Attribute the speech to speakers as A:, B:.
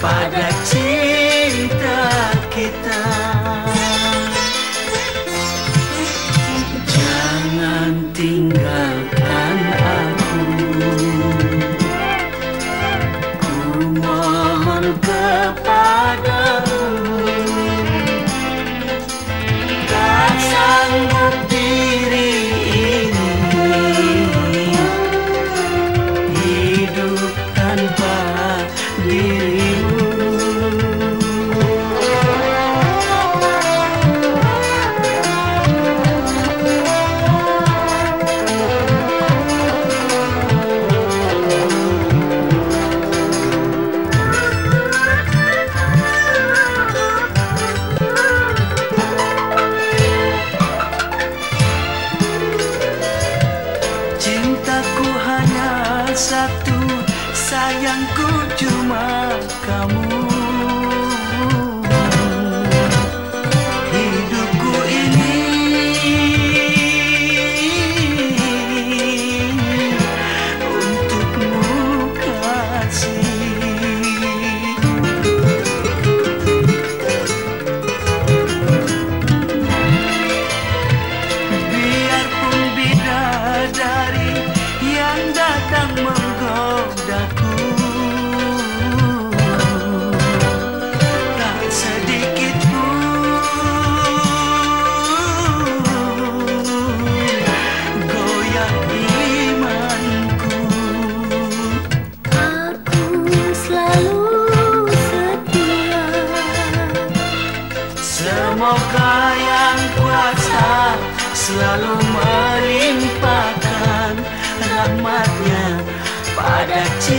A: pada cinta satu sayangku cuma kamu.
B: selalu
A: melimpahkan rahmatnya pada cinta.